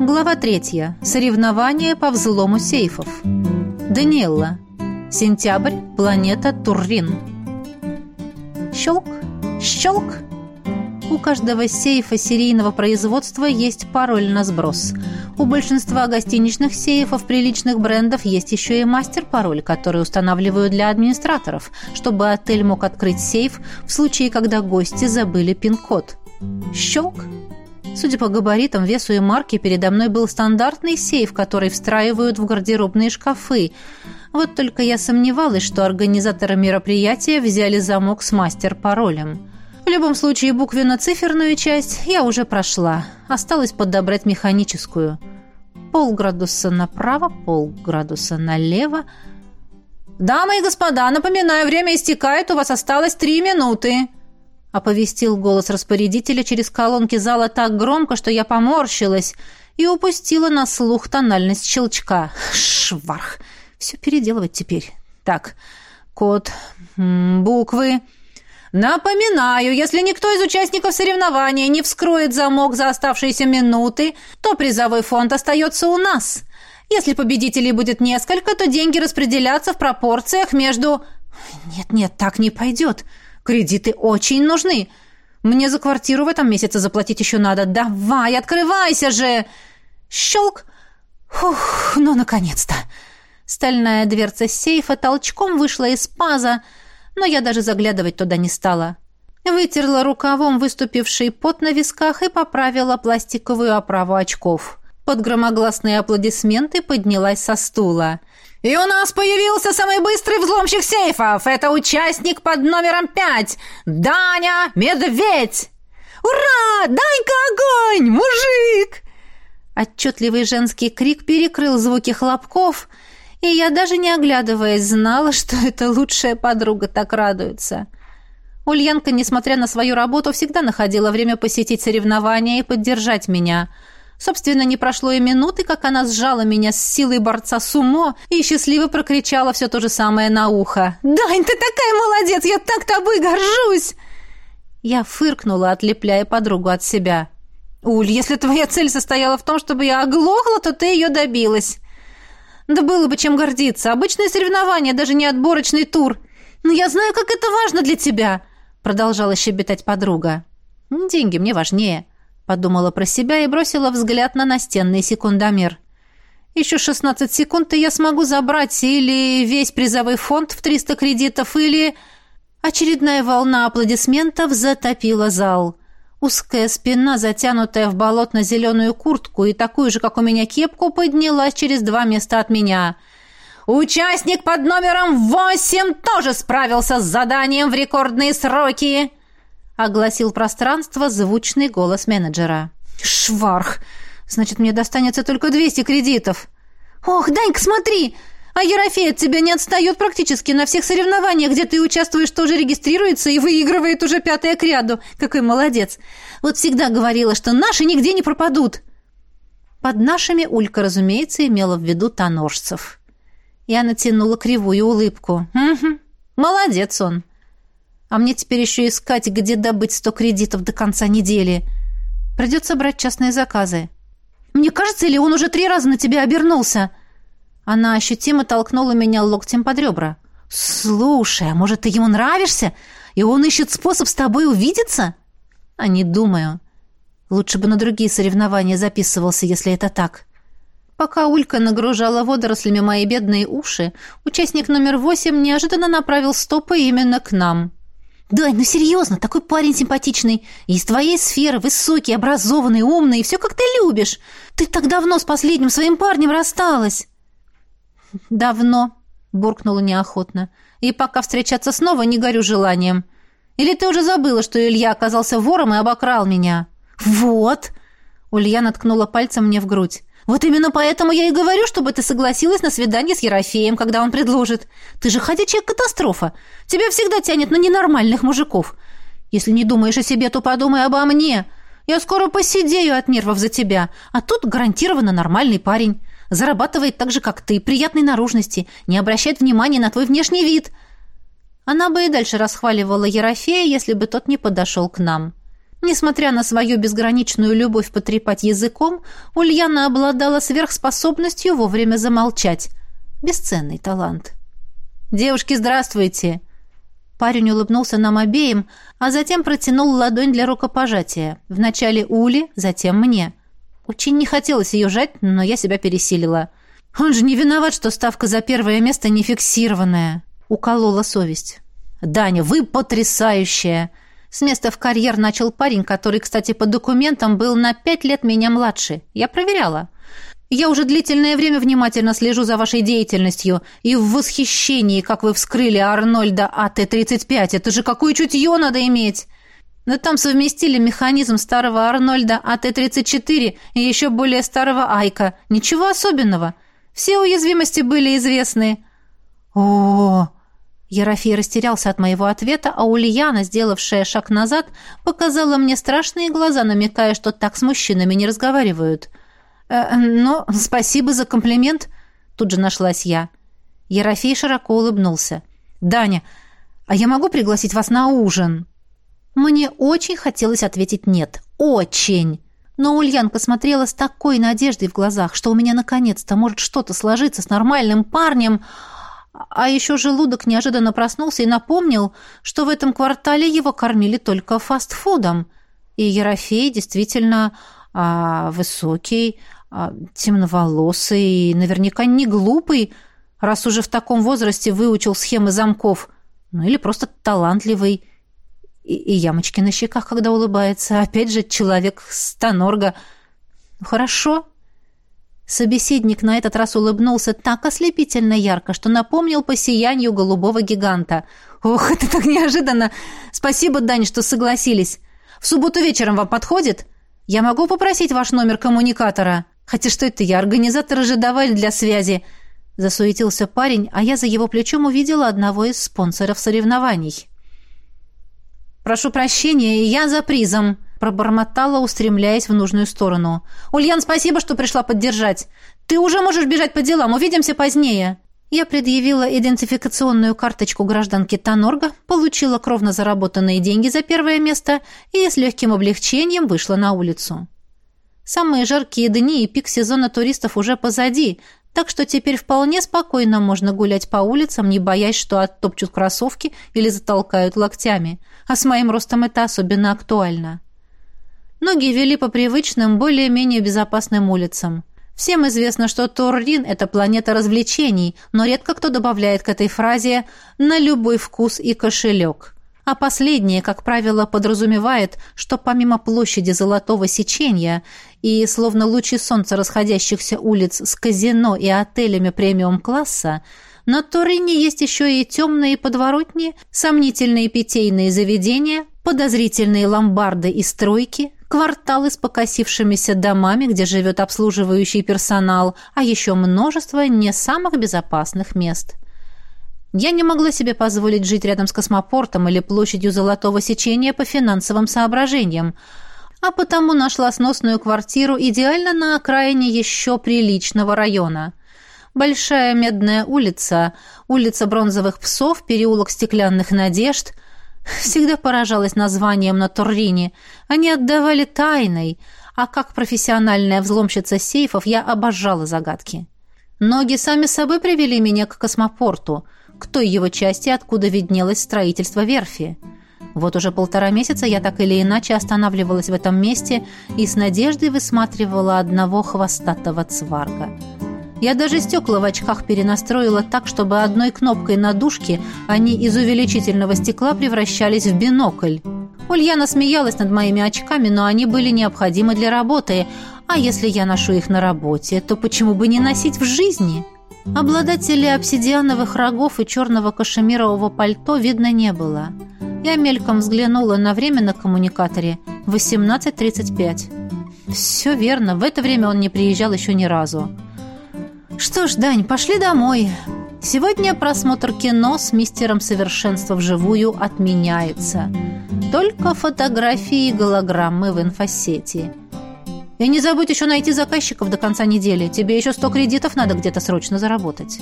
Глава третья. Соревнования по взлому сейфов. Даниэлла. Сентябрь. Планета Туррин. Щелк, щелк. У каждого сейфа серийного производства есть пароль на сброс. У большинства гостиничных сейфов приличных брендов есть еще и мастер-пароль, который устанавливают для администраторов, чтобы отель мог открыть сейф в случае, когда гости забыли пин-код. Щелк. Судя по габаритам, весу и марке, передо мной был стандартный сейф, который встраивают в гардеробные шкафы. Вот только я сомневалась, что организаторы мероприятия взяли замок с мастер-паролем. В любом случае, буквенно-циферную часть я уже прошла. Осталось подобрать механическую. Полградуса направо, полградуса налево. «Дамы и господа, напоминаю, время истекает, у вас осталось три минуты!» Оповестил голос распорядителя через колонки зала так громко, что я поморщилась и упустила на слух тональность щелчка. Шварх! Все переделывать теперь. Так, код, буквы. Напоминаю, если никто из участников соревнования не вскроет замок за оставшиеся минуты, то призовой фонд остается у нас. Если победителей будет несколько, то деньги распределятся в пропорциях между... Нет-нет, так не пойдет. Кредиты очень нужны. Мне за квартиру в этом месяце заплатить еще надо. Давай, открывайся же!» Щелк! Фух, ну, наконец-то! Стальная дверца сейфа толчком вышла из паза, но я даже заглядывать туда не стала. Вытерла рукавом выступивший пот на висках и поправила пластиковую оправу очков. Под громогласные аплодисменты поднялась со стула – «И у нас появился самый быстрый взломщик сейфов! Это участник под номером пять! Даня Медведь!» «Ура! Данька огонь! Мужик!» Отчетливый женский крик перекрыл звуки хлопков, и я, даже не оглядываясь, знала, что эта лучшая подруга так радуется. Ульянка, несмотря на свою работу, всегда находила время посетить соревнования и поддержать меня – Собственно, не прошло и минуты, как она сжала меня с силой борца сумо и счастливо прокричала все то же самое на ухо. «Дань, ты такая молодец! Я так тобой горжусь!» Я фыркнула, отлепляя подругу от себя. «Уль, если твоя цель состояла в том, чтобы я оглохла, то ты ее добилась». «Да было бы чем гордиться. Обычное соревнование, даже не отборочный тур. Но я знаю, как это важно для тебя», — продолжала щебетать подруга. «Деньги мне важнее». Подумала про себя и бросила взгляд на настенный секундомер. Еще 16 секунд, и я смогу забрать или весь призовой фонд в 300 кредитов, или... Очередная волна аплодисментов затопила зал. Узкая спина, затянутая в болотно-зеленую куртку и такую же, как у меня, кепку, поднялась через два места от меня. «Участник под номером восемь тоже справился с заданием в рекордные сроки!» — огласил пространство звучный голос менеджера. «Шварх! Значит, мне достанется только 200 кредитов!» «Ох, Данька, смотри! А Ерофей от тебя не отстает практически на всех соревнованиях, где ты участвуешь, тоже регистрируется и выигрывает уже пятое к ряду. Какой молодец! Вот всегда говорила, что наши нигде не пропадут!» Под нашими Улька, разумеется, имела в виду тоножцев. Я натянула кривую улыбку. «Угу, молодец он!» А мне теперь еще искать, где добыть сто кредитов до конца недели. Придется брать частные заказы. Мне кажется, или он уже три раза на тебя обернулся?» Она ощутимо толкнула меня локтем под ребра. «Слушай, а может, ты ему нравишься, и он ищет способ с тобой увидеться?» «А не думаю. Лучше бы на другие соревнования записывался, если это так». Пока Улька нагружала водорослями мои бедные уши, участник номер восемь неожиданно направил стопы именно к нам. «Дань, ну серьезно, такой парень симпатичный. Из твоей сферы, высокий, образованный, умный, и все как ты любишь. Ты так давно с последним своим парнем рассталась». «Давно», — буркнула неохотно. «И пока встречаться снова не горю желанием. Или ты уже забыла, что Илья оказался вором и обокрал меня?» «Вот!» — Ульяна ткнула пальцем мне в грудь. Вот именно поэтому я и говорю, чтобы ты согласилась на свидание с Ерофеем, когда он предложит. Ты же ходячая катастрофа. Тебя всегда тянет на ненормальных мужиков. Если не думаешь о себе, то подумай обо мне. Я скоро посидею от нервов за тебя. А тут гарантированно нормальный парень. Зарабатывает так же, как ты, приятной наружности, не обращает внимания на твой внешний вид. Она бы и дальше расхваливала Ерофея, если бы тот не подошел к нам. Несмотря на свою безграничную любовь потрепать языком, Ульяна обладала сверхспособностью вовремя замолчать. Бесценный талант. «Девушки, здравствуйте!» Парень улыбнулся нам обеим, а затем протянул ладонь для рукопожатия. Вначале Ули, затем мне. Очень не хотелось ее жать, но я себя пересилила. «Он же не виноват, что ставка за первое место не фиксированная!» Уколола совесть. «Даня, вы потрясающая!» С места в карьер начал парень, который, кстати, по документам был на пять лет меня младше. Я проверяла. Я уже длительное время внимательно слежу за вашей деятельностью и в восхищении, как вы вскрыли Арнольда АТ-35. Это же какое чутье надо иметь! Но там совместили механизм старого Арнольда АТ-34 и еще более старого Айка. Ничего особенного. Все уязвимости были известны. О, Ерофей растерялся от моего ответа, а Ульяна, сделавшая шаг назад, показала мне страшные глаза, намекая, что так с мужчинами не разговаривают. «Э, «Ну, спасибо за комплимент», — тут же нашлась я. Ерофей широко улыбнулся. «Даня, а я могу пригласить вас на ужин?» Мне очень хотелось ответить «нет». Очень! Но Ульянка смотрела с такой надеждой в глазах, что у меня наконец-то может что-то сложиться с нормальным парнем, а еще желудок неожиданно проснулся и напомнил, что в этом квартале его кормили только фастфудом. И Ерофей действительно а, высокий, а, темноволосый и наверняка не глупый, раз уже в таком возрасте выучил схемы замков. Ну или просто талантливый. И, и ямочки на щеках, когда улыбается. Опять же, человек с Тонорга. Хорошо, Собеседник на этот раз улыбнулся так ослепительно ярко, что напомнил по сиянию голубого гиганта. «Ох, это так неожиданно! Спасибо, Дань, что согласились. В субботу вечером вам подходит? Я могу попросить ваш номер коммуникатора? Хотя что это я, организаторы же давали для связи!» Засуетился парень, а я за его плечом увидела одного из спонсоров соревнований. «Прошу прощения, я за призом», пробормотала, устремляясь в нужную сторону. «Ульян, спасибо, что пришла поддержать. Ты уже можешь бежать по делам. Увидимся позднее». Я предъявила идентификационную карточку гражданки Танорга, получила кровно заработанные деньги за первое место и с легким облегчением вышла на улицу. Самые жаркие дни и пик сезона туристов уже позади, так что теперь вполне спокойно можно гулять по улицам, не боясь, что оттопчут кроссовки или затолкают локтями. А с моим ростом это особенно актуально. Ноги вели по привычным, более-менее безопасным улицам. Всем известно, что Торрин – это планета развлечений, но редко кто добавляет к этой фразе «на любой вкус и кошелек». А последнее, как правило, подразумевает, что помимо площади Золотого Сечения и словно лучи солнца расходящихся улиц с казино и отелями премиум-класса, на Турине есть еще и темные подворотни, сомнительные питейные заведения, подозрительные ломбарды и стройки, кварталы с покосившимися домами, где живет обслуживающий персонал, а еще множество не самых безопасных мест. Я не могла себе позволить жить рядом с космопортом или площадью Золотого Сечения по финансовым соображениям, а потому нашла сносную квартиру идеально на окраине еще приличного района. Большая Медная улица, улица Бронзовых псов, переулок Стеклянных надежд – Всегда поражалась названием на Туррине. Они отдавали тайной, а как профессиональная взломщица сейфов я обожала загадки. Ноги сами собой привели меня к космопорту, к той его части, откуда виднелось строительство верфи. Вот уже полтора месяца я так или иначе останавливалась в этом месте и с надеждой высматривала одного хвостатого цварга. Я даже стекла в очках перенастроила так, чтобы одной кнопкой на дужке они из увеличительного стекла превращались в бинокль. Ульяна смеялась над моими очками, но они были необходимы для работы, а если я ношу их на работе, то почему бы не носить в жизни? Обладателей обсидиановых рогов и черного кашемирового пальто видно не было. Я мельком взглянула на время на коммуникаторе. 18.35. Все верно, в это время он не приезжал еще ни разу. Что ж, Дань, пошли домой. Сегодня просмотр кино с мистером совершенства вживую отменяется. Только фотографии и голограммы в инфосети. И не забудь еще найти заказчиков до конца недели. Тебе еще сто кредитов надо где-то срочно заработать.